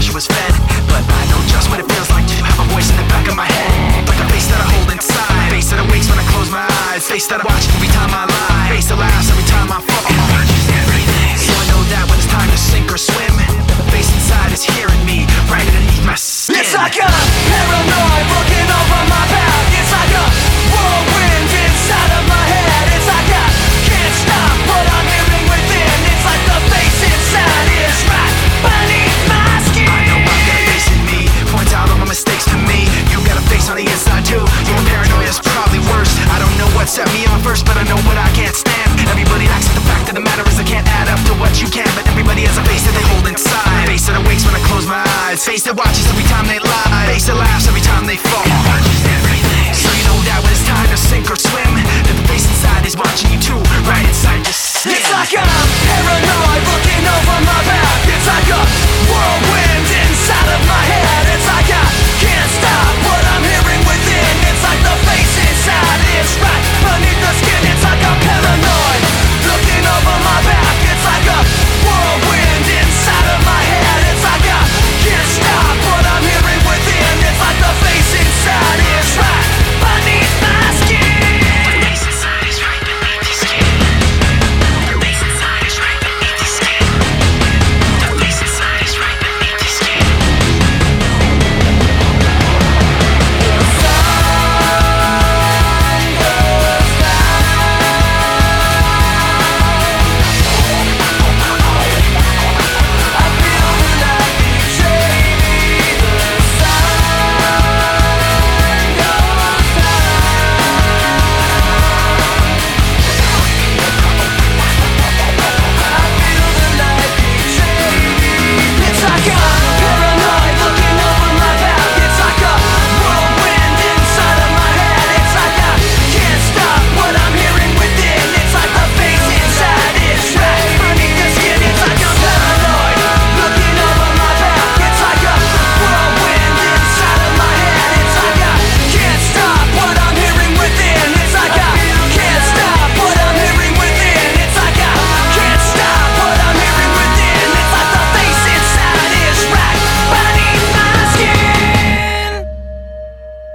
pressure was fed. But I know just what it feels like to have a voice in the back of my head. Like a face that I hold inside. Face that awakes when I close my eyes. Face that I watch every time I lie. Face that laughs every time I fall. So I know that when it's time to sink or swim, the face inside is hearing me right underneath my skin. It's like a face that watches every time they lie, face that laughs every time they fall. It watches everything. So you know that when it's time to sink or swim, that the face inside is watching you too, right inside your skin. It's like I'm paranoid, looking over my back. It's like a world.